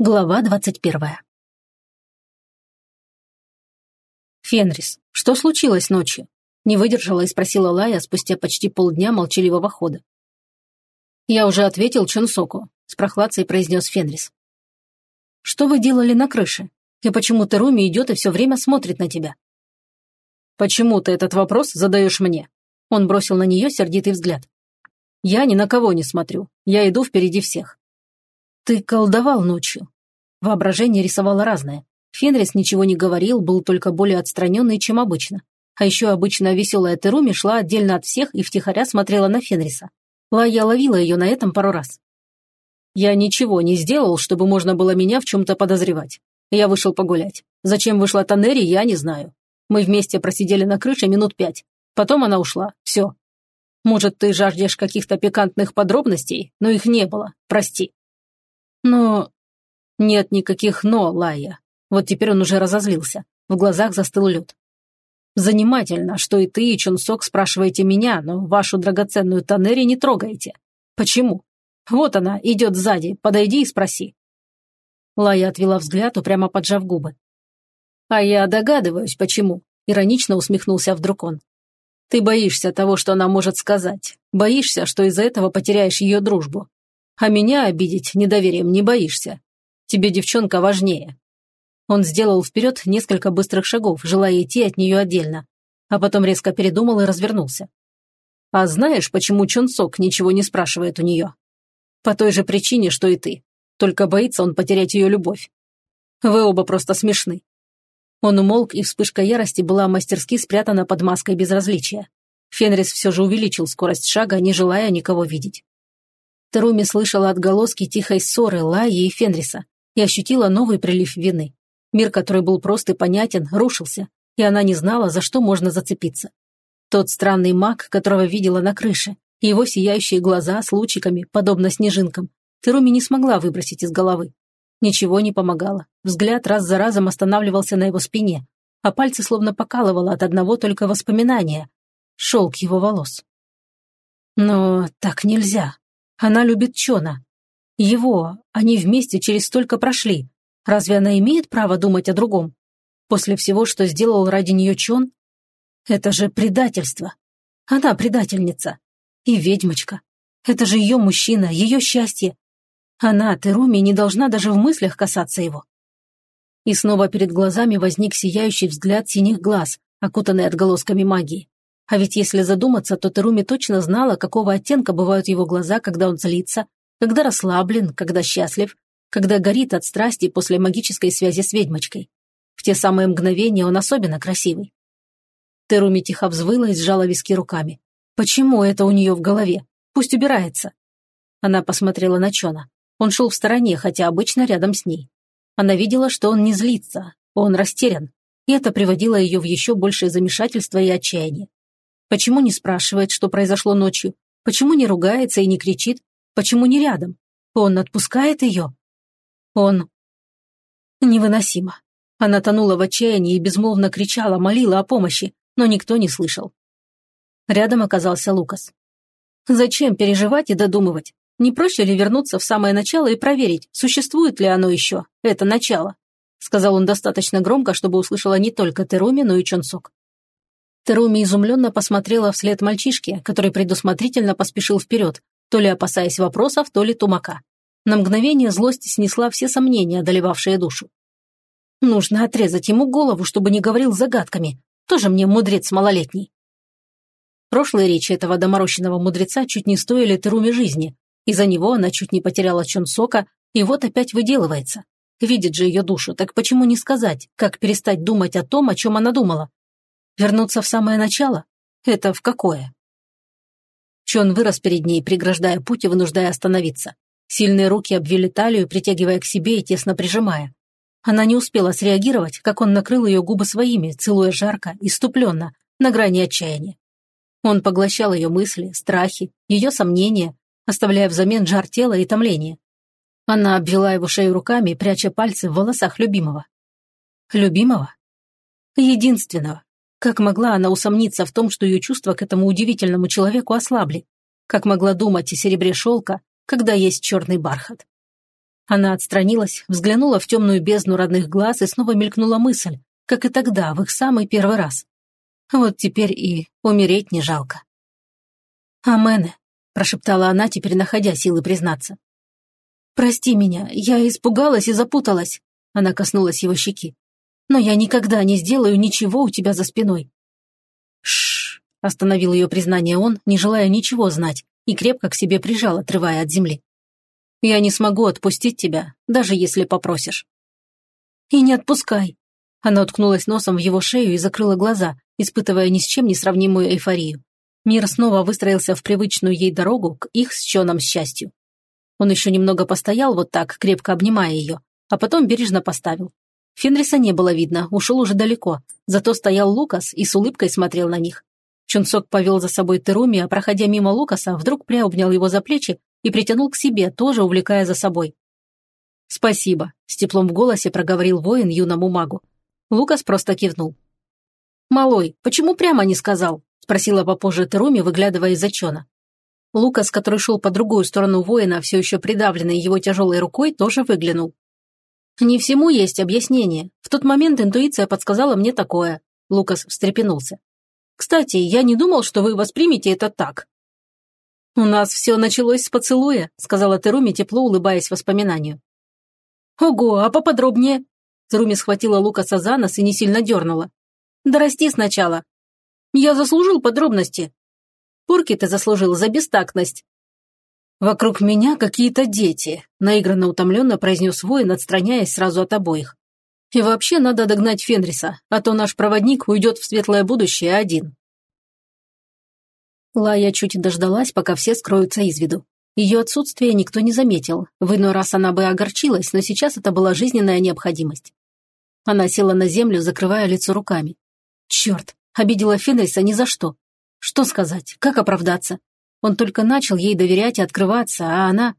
Глава двадцать первая. «Фенрис, что случилось ночью?» Не выдержала и спросила Лая спустя почти полдня молчаливого хода. «Я уже ответил Чунсоку», — с прохладцей произнес Фенрис. «Что вы делали на крыше? И почему Теруми идет и все время смотрит на тебя?» «Почему ты этот вопрос задаешь мне?» Он бросил на нее сердитый взгляд. «Я ни на кого не смотрю. Я иду впереди всех. «Ты колдовал ночью». Воображение рисовало разное. Фенрис ничего не говорил, был только более отстраненный, чем обычно. А еще обычно веселая Теруми шла отдельно от всех и втихаря смотрела на Фенриса. Лая ловила ее на этом пару раз. «Я ничего не сделал, чтобы можно было меня в чем-то подозревать. Я вышел погулять. Зачем вышла Танери, я не знаю. Мы вместе просидели на крыше минут пять. Потом она ушла. Все. Может, ты жаждешь каких-то пикантных подробностей, но их не было. Прости. Но... Нет никаких «но», Лая. Вот теперь он уже разозлился. В глазах застыл лед. Занимательно, что и ты, и Чунсок спрашиваете меня, но вашу драгоценную Танери не трогаете. Почему? Вот она, идет сзади, подойди и спроси. Лая отвела взгляд, упрямо поджав губы. «А я догадываюсь, почему», — иронично усмехнулся вдруг он. «Ты боишься того, что она может сказать. Боишься, что из-за этого потеряешь ее дружбу. А меня обидеть недоверием не боишься. Тебе девчонка важнее». Он сделал вперед несколько быстрых шагов, желая идти от нее отдельно, а потом резко передумал и развернулся. «А знаешь, почему Чунсок ничего не спрашивает у нее? По той же причине, что и ты. Только боится он потерять ее любовь. Вы оба просто смешны». Он умолк, и вспышка ярости была мастерски спрятана под маской безразличия. Фенрис все же увеличил скорость шага, не желая никого видеть. Теруми слышала отголоски тихой ссоры Лаи и Фенриса и ощутила новый прилив вины. Мир, который был прост и понятен, рушился, и она не знала, за что можно зацепиться. Тот странный маг, которого видела на крыше, и его сияющие глаза с лучиками, подобно снежинкам, Теруми не смогла выбросить из головы. Ничего не помогало. Взгляд раз за разом останавливался на его спине, а пальцы словно покалывало от одного только воспоминания. Шелк его волос. Но так нельзя. Она любит Чона. Его, они вместе через столько прошли. Разве она имеет право думать о другом? После всего, что сделал ради нее Чон? Это же предательство. Она предательница. И ведьмочка. Это же ее мужчина, ее счастье. Она, Теруми, не должна даже в мыслях касаться его. И снова перед глазами возник сияющий взгляд синих глаз, окутанный отголосками магии. А ведь если задуматься, то Теруми точно знала, какого оттенка бывают его глаза, когда он злится, когда расслаблен, когда счастлив, когда горит от страсти после магической связи с ведьмочкой. В те самые мгновения он особенно красивый. Теруми тихо взвыла и сжала виски руками. Почему это у нее в голове? Пусть убирается. Она посмотрела на Чона. Он шел в стороне, хотя обычно рядом с ней. Она видела, что он не злится, он растерян, и это приводило ее в еще большее замешательство и отчаяние. Почему не спрашивает, что произошло ночью? Почему не ругается и не кричит? Почему не рядом? Он отпускает ее? Он... Невыносимо. Она тонула в отчаянии и безмолвно кричала, молила о помощи, но никто не слышал. Рядом оказался Лукас. Зачем переживать и додумывать? Не проще ли вернуться в самое начало и проверить, существует ли оно еще, это начало? Сказал он достаточно громко, чтобы услышала не только Теруми, но и Чонсок. Теруми изумленно посмотрела вслед мальчишке, который предусмотрительно поспешил вперед, то ли опасаясь вопросов, то ли тумака. На мгновение злость снесла все сомнения, одолевавшие душу. Нужно отрезать ему голову, чтобы не говорил загадками. Тоже мне мудрец малолетний. Прошлые речи этого доморощенного мудреца чуть не стоили Теруме жизни. Из-за него она чуть не потеряла Чонсока, и вот опять выделывается. Видит же ее душу, так почему не сказать, как перестать думать о том, о чем она думала? Вернуться в самое начало? Это в какое? Чон вырос перед ней, преграждая путь и вынуждая остановиться. Сильные руки обвели талию, притягивая к себе и тесно прижимая. Она не успела среагировать, как он накрыл ее губы своими, целуя жарко, иступленно, на грани отчаяния. Он поглощал ее мысли, страхи, ее сомнения, оставляя взамен жар тела и томление. Она обвела его шею руками, пряча пальцы в волосах любимого. Любимого? Единственного. Как могла она усомниться в том, что ее чувства к этому удивительному человеку ослабли? Как могла думать о серебре шелка, когда есть черный бархат? Она отстранилась, взглянула в темную бездну родных глаз и снова мелькнула мысль, как и тогда, в их самый первый раз. Вот теперь и умереть не жалко. «Амене», – прошептала она, теперь находя силы признаться. «Прости меня, я испугалась и запуталась», – она коснулась его щеки. «Но я никогда не сделаю ничего у тебя за спиной». Шш, остановил ее признание он, не желая ничего знать, и крепко к себе прижал, отрывая от земли. «Я не смогу отпустить тебя, даже если попросишь». «И не отпускай». Она уткнулась носом в его шею и закрыла глаза, испытывая ни с чем не сравнимую эйфорию. Мир снова выстроился в привычную ей дорогу к их с Чоном счастью. Он еще немного постоял вот так, крепко обнимая ее, а потом бережно поставил. Фенриса не было видно, ушел уже далеко, зато стоял Лукас и с улыбкой смотрел на них. Чунсок повел за собой Теруми, а проходя мимо Лукаса, вдруг приобнял его за плечи и притянул к себе, тоже увлекая за собой. «Спасибо», – с теплом в голосе проговорил воин юному магу. Лукас просто кивнул. «Малой, почему прямо не сказал?» спросила попозже Теруми, выглядывая из-за чона. Лукас, который шел по другую сторону воина, все еще придавленный его тяжелой рукой, тоже выглянул. «Не всему есть объяснение. В тот момент интуиция подсказала мне такое». Лукас встрепенулся. «Кстати, я не думал, что вы воспримете это так». «У нас все началось с поцелуя», — сказала Теруми, тепло улыбаясь воспоминанию. «Ого, а поподробнее?» Теруми схватила Лукаса за нос и не сильно дернула. «Дорасти сначала. Я заслужил подробности. Порки ты заслужил за бестактность. Вокруг меня какие-то дети, наигранно утомленно произнес воин, отстраняясь сразу от обоих. И вообще надо догнать Фенриса, а то наш проводник уйдет в светлое будущее один. Лая чуть дождалась, пока все скроются из виду. Ее отсутствие никто не заметил. В иной раз она бы огорчилась, но сейчас это была жизненная необходимость. Она села на землю, закрывая лицо руками. Черт, Обидела Фенриса ни за что. Что сказать? Как оправдаться? Он только начал ей доверять и открываться, а она...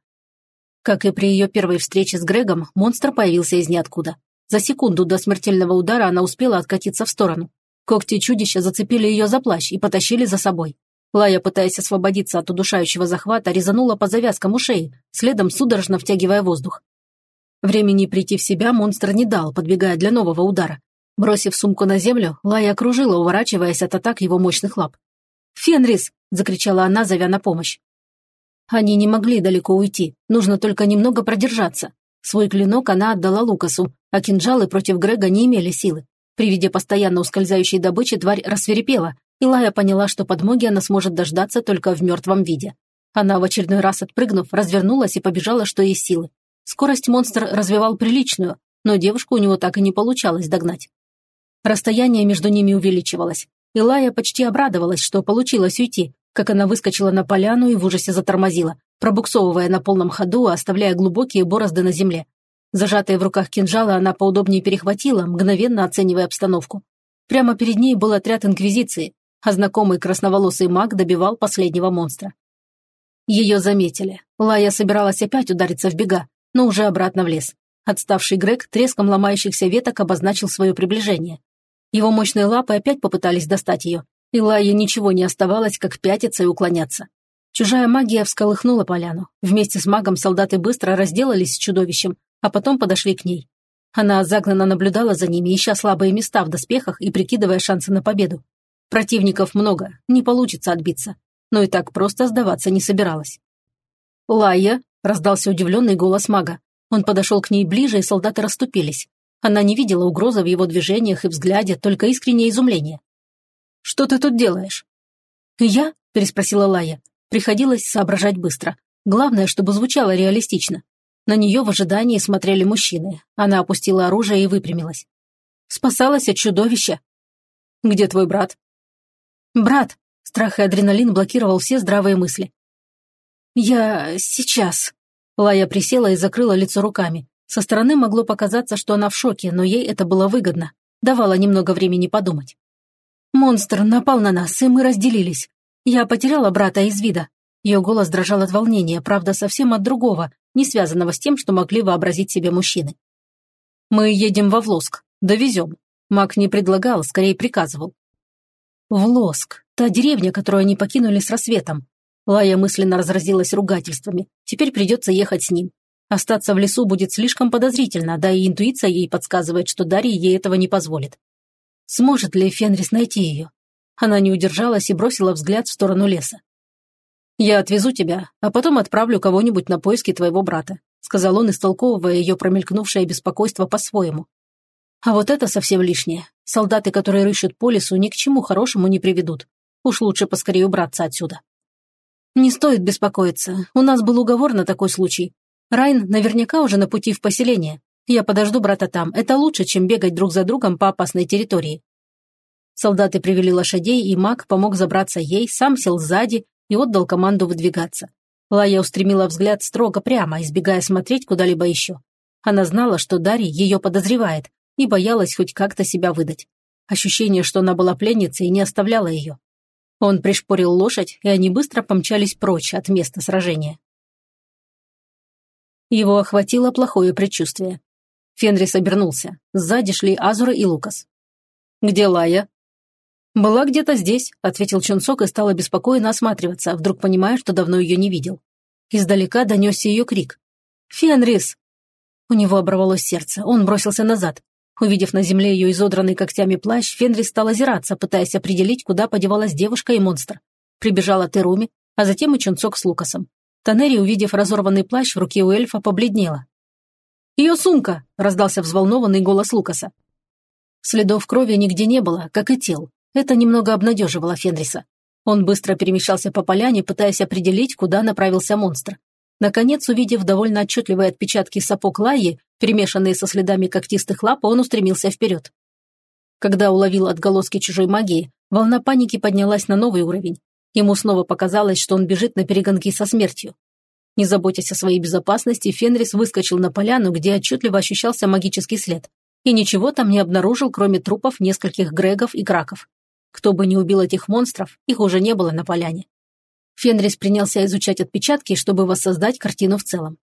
Как и при ее первой встрече с Грегом, монстр появился из ниоткуда. За секунду до смертельного удара она успела откатиться в сторону. Когти чудища зацепили ее за плащ и потащили за собой. Лая, пытаясь освободиться от удушающего захвата, резанула по завязкам ушей, следом судорожно втягивая воздух. Времени прийти в себя монстр не дал, подбегая для нового удара. Бросив сумку на землю, Лая окружила, уворачиваясь от атак его мощных лап. «Фенрис!» – закричала она, зовя на помощь. Они не могли далеко уйти, нужно только немного продержаться. Свой клинок она отдала Лукасу, а кинжалы против Грега не имели силы. При виде постоянно ускользающей добычи тварь рассверепела, и Лая поняла, что подмоги она сможет дождаться только в мертвом виде. Она в очередной раз отпрыгнув, развернулась и побежала, что есть силы. Скорость монстр развивал приличную, но девушку у него так и не получалось догнать. Расстояние между ними увеличивалось. Илая почти обрадовалась, что получилось уйти, как она выскочила на поляну и в ужасе затормозила, пробуксовывая на полном ходу, оставляя глубокие борозды на земле. Зажатые в руках кинжалы она поудобнее перехватила, мгновенно оценивая обстановку. Прямо перед ней был отряд Инквизиции, а знакомый красноволосый маг добивал последнего монстра. Ее заметили. Лая собиралась опять удариться в бега, но уже обратно в лес. Отставший Грег треском ломающихся веток обозначил свое приближение. Его мощные лапы опять попытались достать ее, и Лайе ничего не оставалось, как пятиться и уклоняться. Чужая магия всколыхнула поляну. Вместе с магом солдаты быстро разделались с чудовищем, а потом подошли к ней. Она загнанно наблюдала за ними, ища слабые места в доспехах и прикидывая шансы на победу. Противников много, не получится отбиться. Но и так просто сдаваться не собиралась. «Лайя!» – раздался удивленный голос мага. Он подошел к ней ближе, и солдаты расступились. Она не видела угрозы в его движениях и взгляде, только искреннее изумление. «Что ты тут делаешь?» «Я?» – переспросила Лая. Приходилось соображать быстро. Главное, чтобы звучало реалистично. На нее в ожидании смотрели мужчины. Она опустила оружие и выпрямилась. «Спасалась от чудовища». «Где твой брат?» «Брат!» – страх и адреналин блокировал все здравые мысли. «Я... сейчас...» Лая присела и закрыла лицо руками. Со стороны могло показаться, что она в шоке, но ей это было выгодно. Давала немного времени подумать. «Монстр напал на нас, и мы разделились. Я потеряла брата из вида». Ее голос дрожал от волнения, правда, совсем от другого, не связанного с тем, что могли вообразить себе мужчины. «Мы едем во Влоск. Довезем». Мак не предлагал, скорее приказывал. Влоск. Та деревня, которую они покинули с рассветом. Лая мысленно разразилась ругательствами. Теперь придется ехать с ним. Остаться в лесу будет слишком подозрительно, да и интуиция ей подсказывает, что Дарья ей этого не позволит. Сможет ли Фенрис найти ее? Она не удержалась и бросила взгляд в сторону леса. «Я отвезу тебя, а потом отправлю кого-нибудь на поиски твоего брата», сказал он, истолковывая ее промелькнувшее беспокойство по-своему. «А вот это совсем лишнее. Солдаты, которые рыщут по лесу, ни к чему хорошему не приведут. Уж лучше поскорее убраться отсюда». «Не стоит беспокоиться. У нас был уговор на такой случай. Райн наверняка уже на пути в поселение. Я подожду брата там. Это лучше, чем бегать друг за другом по опасной территории». Солдаты привели лошадей, и маг помог забраться ей, сам сел сзади и отдал команду выдвигаться. Лая устремила взгляд строго прямо, избегая смотреть куда-либо еще. Она знала, что Дарья ее подозревает, и боялась хоть как-то себя выдать. Ощущение, что она была пленницей, не оставляло ее. Он пришпорил лошадь, и они быстро помчались прочь от места сражения. Его охватило плохое предчувствие. Фенрис обернулся. Сзади шли Азура и Лукас. «Где Лая?» «Была где-то здесь», — ответил Чунсок и стал обеспокоенно осматриваться, вдруг понимая, что давно ее не видел. Издалека донесся ее крик. «Фенрис!» У него оборвалось сердце, он бросился назад. Увидев на земле ее изодранный когтями плащ, Фенрис стал озираться, пытаясь определить, куда подевалась девушка и монстр. Прибежала Теруми, а затем и Чунцок с Лукасом. Танери, увидев разорванный плащ в руке у эльфа, побледнела. «Ее сумка!» – раздался взволнованный голос Лукаса. Следов крови нигде не было, как и тел. Это немного обнадеживало Фенриса. Он быстро перемещался по поляне, пытаясь определить, куда направился монстр. Наконец, увидев довольно отчетливые отпечатки сапог Лайи, перемешанные со следами когтистых лап, он устремился вперед. Когда уловил отголоски чужой магии, волна паники поднялась на новый уровень. Ему снова показалось, что он бежит на перегонки со смертью. Не заботясь о своей безопасности, Фенрис выскочил на поляну, где отчетливо ощущался магический след. И ничего там не обнаружил, кроме трупов нескольких грегов и краков. Кто бы ни убил этих монстров, их уже не было на поляне. Фенрис принялся изучать отпечатки, чтобы воссоздать картину в целом.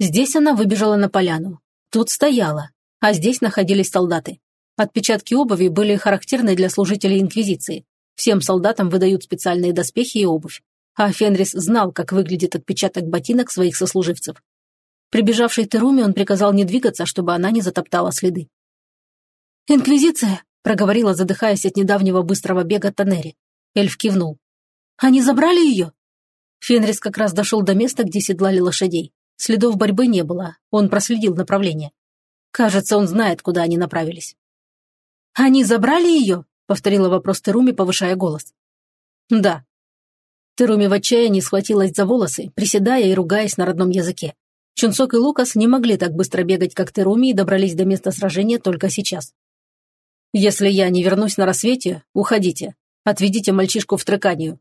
Здесь она выбежала на поляну. Тут стояла, а здесь находились солдаты. Отпечатки обуви были характерны для служителей Инквизиции. Всем солдатам выдают специальные доспехи и обувь. А Фенрис знал, как выглядит отпечаток ботинок своих сослуживцев. Прибежавшей Теруме он приказал не двигаться, чтобы она не затоптала следы. «Инквизиция!» – проговорила, задыхаясь от недавнего быстрого бега Танери. Эльф кивнул. «Они забрали ее?» Фенрис как раз дошел до места, где седлали лошадей. Следов борьбы не было, он проследил направление. Кажется, он знает, куда они направились. «Они забрали ее?» — повторила вопрос Теруми, повышая голос. «Да». Теруми в отчаянии схватилась за волосы, приседая и ругаясь на родном языке. Чунсок и Лукас не могли так быстро бегать, как Теруми, и добрались до места сражения только сейчас. «Если я не вернусь на рассвете, уходите. Отведите мальчишку в Треканию».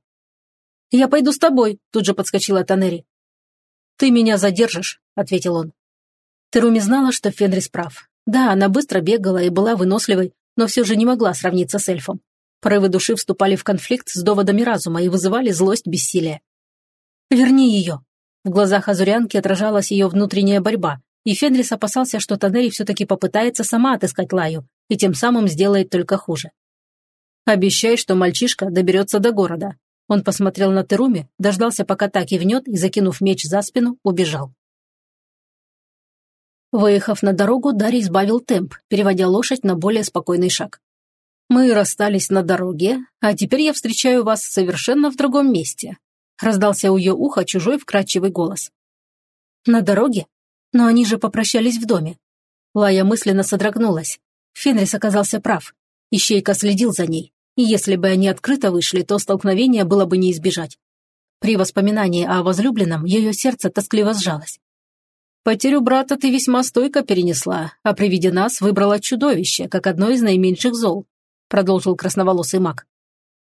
«Я пойду с тобой», — тут же подскочила Танери. «Ты меня задержишь», — ответил он. Теруми знала, что Фенрис прав. Да, она быстро бегала и была выносливой, но все же не могла сравниться с эльфом. Порывы души вступали в конфликт с доводами разума и вызывали злость бессилия. «Верни ее!» В глазах Азурянки отражалась ее внутренняя борьба, и Фенрис опасался, что Танери все-таки попытается сама отыскать Лаю, и тем самым сделает только хуже. «Обещай, что мальчишка доберется до города. Он посмотрел на Теруми, дождался, пока та кивнет, и, закинув меч за спину, убежал. Выехав на дорогу, Дарий сбавил темп, переводя лошадь на более спокойный шаг. «Мы расстались на дороге, а теперь я встречаю вас совершенно в другом месте», раздался у ее уха чужой вкрадчивый голос. «На дороге? Но они же попрощались в доме». Лая мысленно содрогнулась. Фенрис оказался прав. Ищейка следил за ней и если бы они открыто вышли, то столкновения было бы не избежать. При воспоминании о возлюбленном ее сердце тоскливо сжалось. «Потерю брата ты весьма стойко перенесла, а при виде нас выбрала чудовище, как одно из наименьших зол», продолжил красноволосый маг.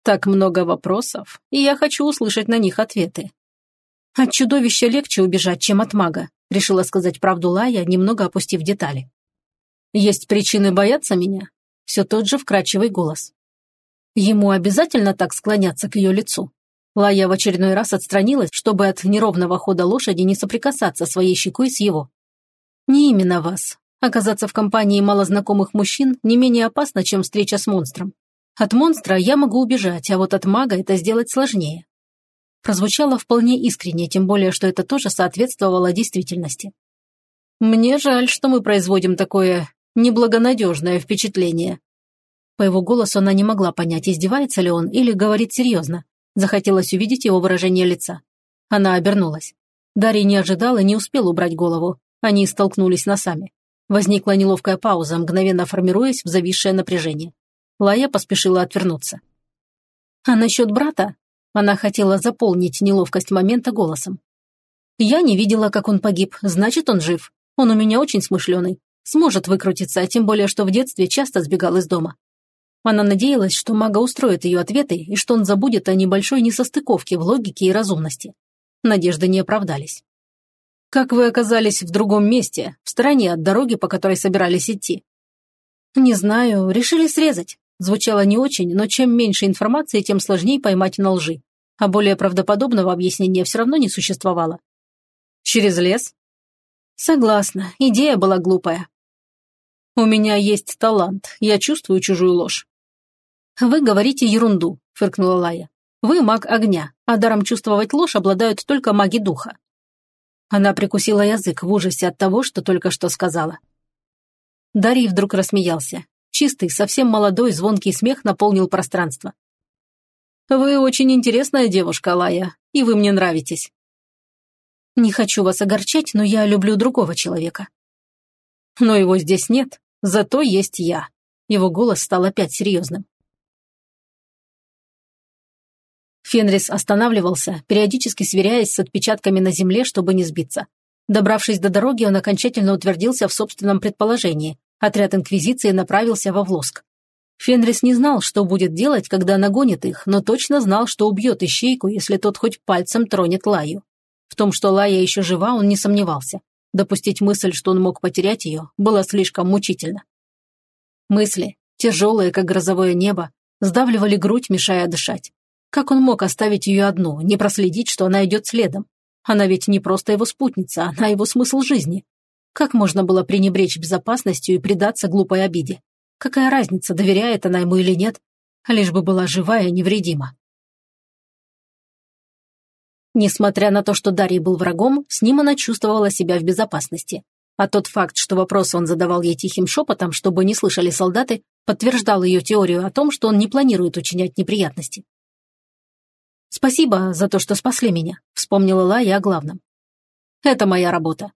«Так много вопросов, и я хочу услышать на них ответы». «От чудовища легче убежать, чем от мага», решила сказать правду Лая, немного опустив детали. «Есть причины бояться меня?» Все тот же вкрадчивый голос. Ему обязательно так склоняться к ее лицу? Лая в очередной раз отстранилась, чтобы от неровного хода лошади не соприкасаться своей щекой с его. «Не именно вас. Оказаться в компании малознакомых мужчин не менее опасно, чем встреча с монстром. От монстра я могу убежать, а вот от мага это сделать сложнее». прозвучало вполне искренне, тем более, что это тоже соответствовало действительности. «Мне жаль, что мы производим такое неблагонадежное впечатление». По его голосу она не могла понять, издевается ли он или говорит серьезно. Захотелось увидеть его выражение лица. Она обернулась. Дарья не ожидала и не успела убрать голову. Они столкнулись носами. Возникла неловкая пауза, мгновенно формируясь в зависшее напряжение. Лая поспешила отвернуться. А насчет брата? Она хотела заполнить неловкость момента голосом. Я не видела, как он погиб, значит, он жив. Он у меня очень смышленый. Сможет выкрутиться, тем более, что в детстве часто сбегал из дома. Она надеялась, что мага устроит ее ответы и что он забудет о небольшой несостыковке в логике и разумности. Надежды не оправдались. «Как вы оказались в другом месте, в стороне от дороги, по которой собирались идти?» «Не знаю, решили срезать. Звучало не очень, но чем меньше информации, тем сложнее поймать на лжи. А более правдоподобного объяснения все равно не существовало. «Через лес?» «Согласна, идея была глупая». «У меня есть талант, я чувствую чужую ложь». «Вы говорите ерунду», — фыркнула Лая. «Вы маг огня, а даром чувствовать ложь обладают только маги духа». Она прикусила язык в ужасе от того, что только что сказала. Дарий вдруг рассмеялся. Чистый, совсем молодой, звонкий смех наполнил пространство. «Вы очень интересная девушка, Лая, и вы мне нравитесь». «Не хочу вас огорчать, но я люблю другого человека». «Но его здесь нет, зато есть я». Его голос стал опять серьезным. Фенрис останавливался, периодически сверяясь с отпечатками на земле, чтобы не сбиться. Добравшись до дороги, он окончательно утвердился в собственном предположении. Отряд Инквизиции направился во Влоск. Фенрис не знал, что будет делать, когда нагонит их, но точно знал, что убьет ищейку, если тот хоть пальцем тронет Лаю. В том, что Лая еще жива, он не сомневался. Допустить мысль, что он мог потерять ее, было слишком мучительно. Мысли, тяжелые, как грозовое небо, сдавливали грудь, мешая дышать. Как он мог оставить ее одну, не проследить, что она идет следом? Она ведь не просто его спутница, она его смысл жизни. Как можно было пренебречь безопасностью и предаться глупой обиде? Какая разница, доверяет она ему или нет, лишь бы была живая и невредима. Несмотря на то, что Дарий был врагом, с ним она чувствовала себя в безопасности. А тот факт, что вопрос он задавал ей тихим шепотом, чтобы не слышали солдаты, подтверждал ее теорию о том, что он не планирует учинять неприятности. «Спасибо за то, что спасли меня», — вспомнила Лая о главном. «Это моя работа.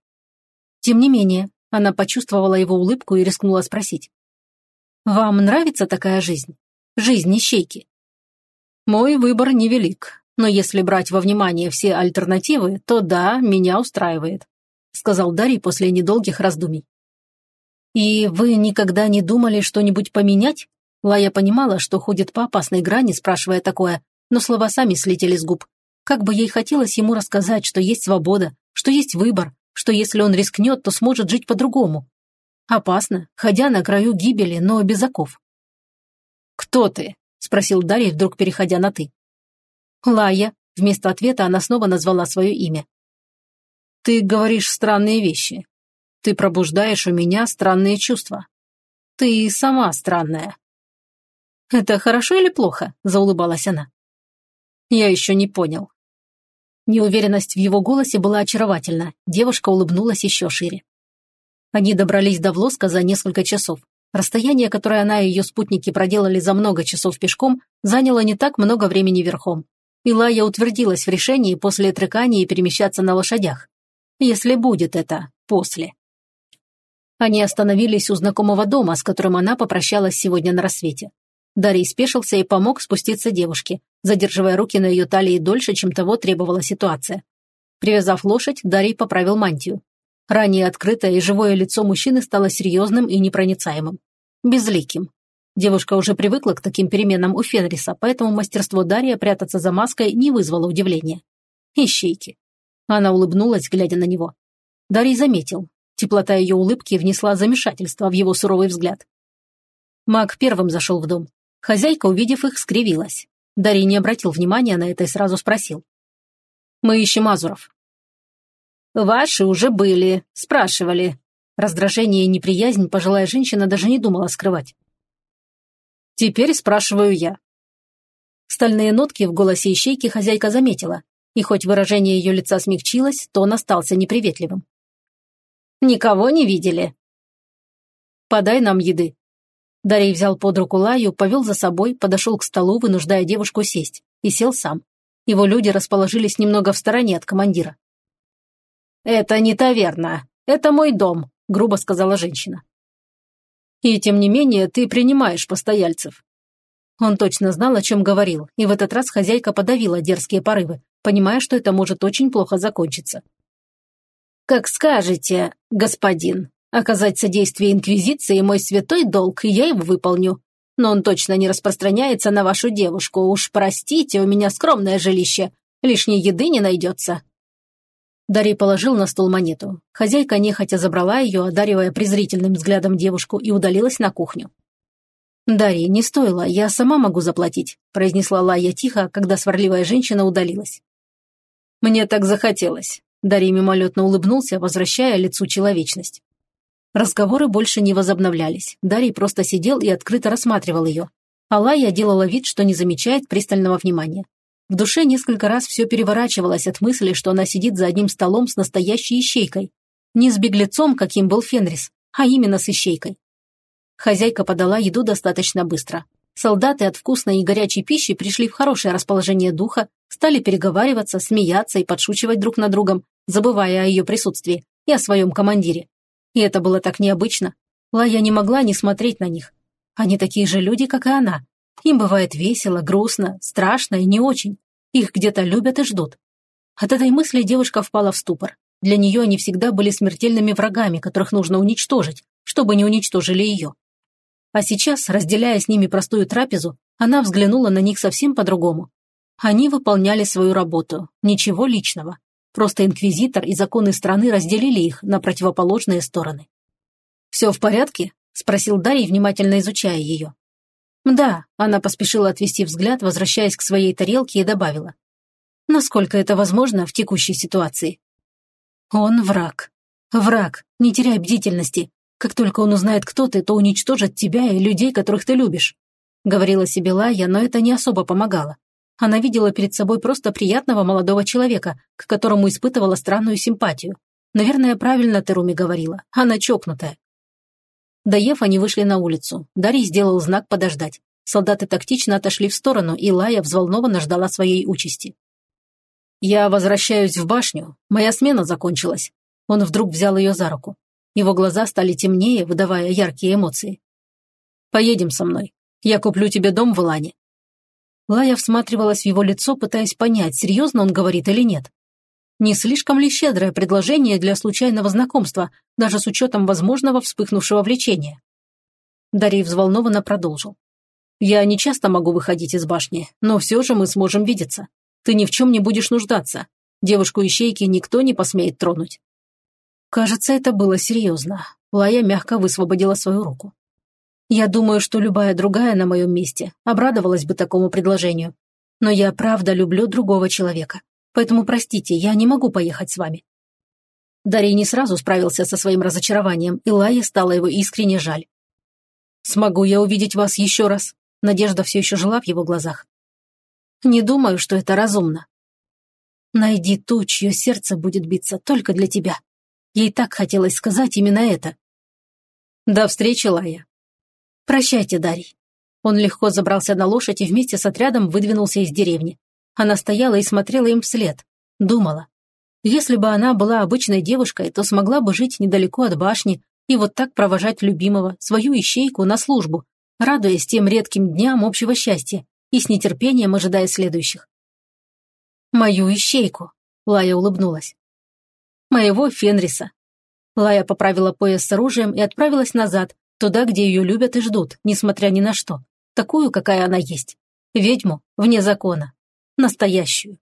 Тем не менее, она почувствовала его улыбку и рискнула спросить. «Вам нравится такая жизнь? Жизнь ищейки?» «Мой выбор невелик, но если брать во внимание все альтернативы, то да, меня устраивает», сказал Дарий после недолгих раздумий. «И вы никогда не думали что-нибудь поменять?» Лая понимала, что ходит по опасной грани, спрашивая такое, но слова сами слетели с губ. Как бы ей хотелось ему рассказать, что есть свобода, что есть выбор, что если он рискнет, то сможет жить по-другому. Опасно, ходя на краю гибели, но без оков. «Кто ты?» – спросил Дарья, вдруг переходя на «ты». «Лая», – вместо ответа она снова назвала свое имя. «Ты говоришь странные вещи. Ты пробуждаешь у меня странные чувства. Ты сама странная». «Это хорошо или плохо?» – заулыбалась она. «Я еще не понял. Неуверенность в его голосе была очаровательна. Девушка улыбнулась еще шире. Они добрались до Влоска за несколько часов. Расстояние, которое она и ее спутники проделали за много часов пешком, заняло не так много времени верхом. Илая утвердилась в решении после трекания перемещаться на лошадях. Если будет это после. Они остановились у знакомого дома, с которым она попрощалась сегодня на рассвете. Дарий спешился и помог спуститься девушке, задерживая руки на ее талии дольше, чем того требовала ситуация. Привязав лошадь, Дарий поправил мантию. Ранее открытое и живое лицо мужчины стало серьезным и непроницаемым. Безликим. Девушка уже привыкла к таким переменам у Фенриса, поэтому мастерство Дария прятаться за маской не вызвало удивления. Ищейки. Она улыбнулась, глядя на него. Дарий заметил. Теплота ее улыбки внесла замешательство в его суровый взгляд. Маг первым зашел в дом. Хозяйка, увидев их, скривилась. Дарий не обратил внимания на это и сразу спросил. «Мы ищем Азуров». «Ваши уже были, спрашивали». Раздражение и неприязнь пожилая женщина даже не думала скрывать. «Теперь спрашиваю я». Стальные нотки в голосе ищейки хозяйка заметила. И хоть выражение ее лица смягчилось, то он остался неприветливым. «Никого не видели?» «Подай нам еды». Дарий взял под руку Лаю, повел за собой, подошел к столу, вынуждая девушку сесть, и сел сам. Его люди расположились немного в стороне от командира. «Это не таверна. Это мой дом», — грубо сказала женщина. «И тем не менее ты принимаешь постояльцев». Он точно знал, о чем говорил, и в этот раз хозяйка подавила дерзкие порывы, понимая, что это может очень плохо закончиться. «Как скажете, господин. Оказать содействие Инквизиции – мой святой долг, и я его выполню но он точно не распространяется на вашу девушку. Уж простите, у меня скромное жилище. Лишней еды не найдется». Дарий положил на стол монету. Хозяйка нехотя забрала ее, одаривая презрительным взглядом девушку, и удалилась на кухню. «Дарья, не стоило, я сама могу заплатить», – произнесла Лая тихо, когда сварливая женщина удалилась. «Мне так захотелось», – Дарий мимолетно улыбнулся, возвращая лицу человечность. Разговоры больше не возобновлялись. Дарий просто сидел и открыто рассматривал ее. Алая делала вид, что не замечает пристального внимания. В душе несколько раз все переворачивалось от мысли, что она сидит за одним столом с настоящей ищейкой. Не с беглецом, каким был Фенрис, а именно с ищейкой. Хозяйка подала еду достаточно быстро. Солдаты от вкусной и горячей пищи пришли в хорошее расположение духа, стали переговариваться, смеяться и подшучивать друг над другом, забывая о ее присутствии и о своем командире. И это было так необычно. Лая не могла не смотреть на них. Они такие же люди, как и она. Им бывает весело, грустно, страшно и не очень. Их где-то любят и ждут. От этой мысли девушка впала в ступор. Для нее они всегда были смертельными врагами, которых нужно уничтожить, чтобы не уничтожили ее. А сейчас, разделяя с ними простую трапезу, она взглянула на них совсем по-другому. Они выполняли свою работу, ничего личного. Просто инквизитор и законы страны разделили их на противоположные стороны. «Все в порядке?» – спросил Дарий, внимательно изучая ее. «Да», – она поспешила отвести взгляд, возвращаясь к своей тарелке и добавила. «Насколько это возможно в текущей ситуации?» «Он враг. Враг. Не теряй бдительности. Как только он узнает, кто ты, то уничтожит тебя и людей, которых ты любишь», — говорила себе Лая, но это не особо помогало. Она видела перед собой просто приятного молодого человека, к которому испытывала странную симпатию. Наверное, правильно Теруми говорила. Она чокнутая. Доев, они вышли на улицу. Дарий сделал знак подождать. Солдаты тактично отошли в сторону, и Лая взволнованно ждала своей участи. «Я возвращаюсь в башню. Моя смена закончилась». Он вдруг взял ее за руку. Его глаза стали темнее, выдавая яркие эмоции. «Поедем со мной. Я куплю тебе дом в Илане. Лая всматривалась в его лицо, пытаясь понять, серьезно он говорит или нет. Не слишком ли щедрое предложение для случайного знакомства, даже с учетом возможного вспыхнувшего влечения? Дарий взволнованно продолжил. «Я не часто могу выходить из башни, но все же мы сможем видеться. Ты ни в чем не будешь нуждаться. Девушку-ищейки никто не посмеет тронуть». Кажется, это было серьезно. Лая мягко высвободила свою руку. Я думаю, что любая другая на моем месте обрадовалась бы такому предложению. Но я правда люблю другого человека. Поэтому простите, я не могу поехать с вами». Дарий не сразу справился со своим разочарованием, и Лае стало его искренне жаль. «Смогу я увидеть вас еще раз?» Надежда все еще жила в его глазах. «Не думаю, что это разумно. Найди ту, чье сердце будет биться только для тебя. Ей так хотелось сказать именно это. До встречи, Лая. «Прощайте, Дарий». Он легко забрался на лошадь и вместе с отрядом выдвинулся из деревни. Она стояла и смотрела им вслед. Думала. Если бы она была обычной девушкой, то смогла бы жить недалеко от башни и вот так провожать любимого, свою ищейку, на службу, радуясь тем редким дням общего счастья и с нетерпением ожидая следующих. «Мою ищейку», — Лая улыбнулась. «Моего Фенриса». Лая поправила пояс с оружием и отправилась назад, Туда, где ее любят и ждут, несмотря ни на что. Такую, какая она есть. Ведьму вне закона. Настоящую.